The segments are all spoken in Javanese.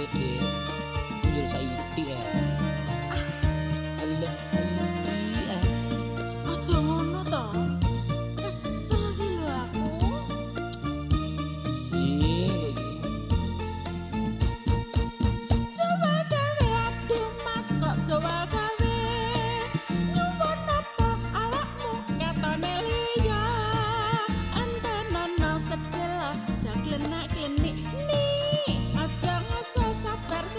gede Jujur sayuti ya eh. Allah sayuti ya eh. Ojo ngono to? Kesel ki aku. Iya Coba cawe aduh mas kok coba cawe Nyuwun apa awakmu ngatone liya? Antenono sedelah jaglenak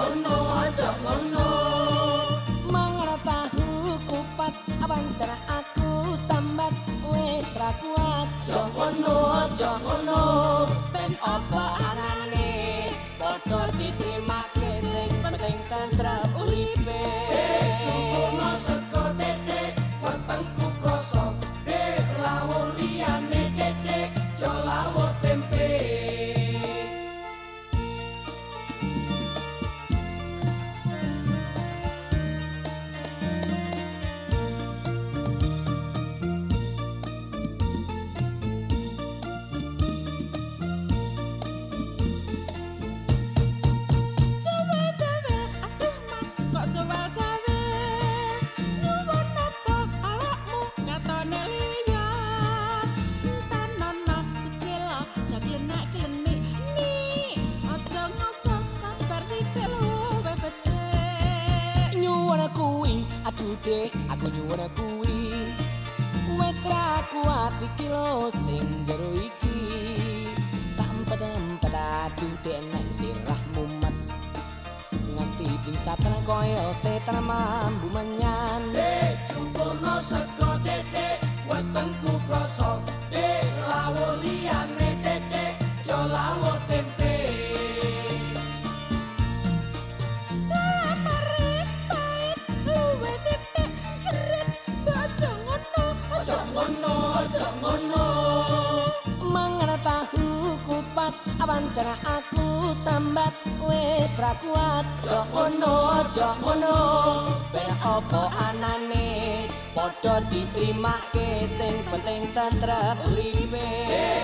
Ngono, aja ngono. Mangan tahu kupat awancara aku sambat wis ra kuat Aja ngono, aja ngono. ben apa anane kuwi aduh dek aku nyuwun kuwi wis ra kuat iki lho sing jero iki. Tak empet empet aduh dek nek sirah mumet. Nganti pingsatan koyo setan mambu menyan. Dek cukup sego dek wetengku kroso awancara aku sambat wis ra kuat. Aja ngono aja ngono ben apa anane? Padha diterimake sing penting tentrem uripe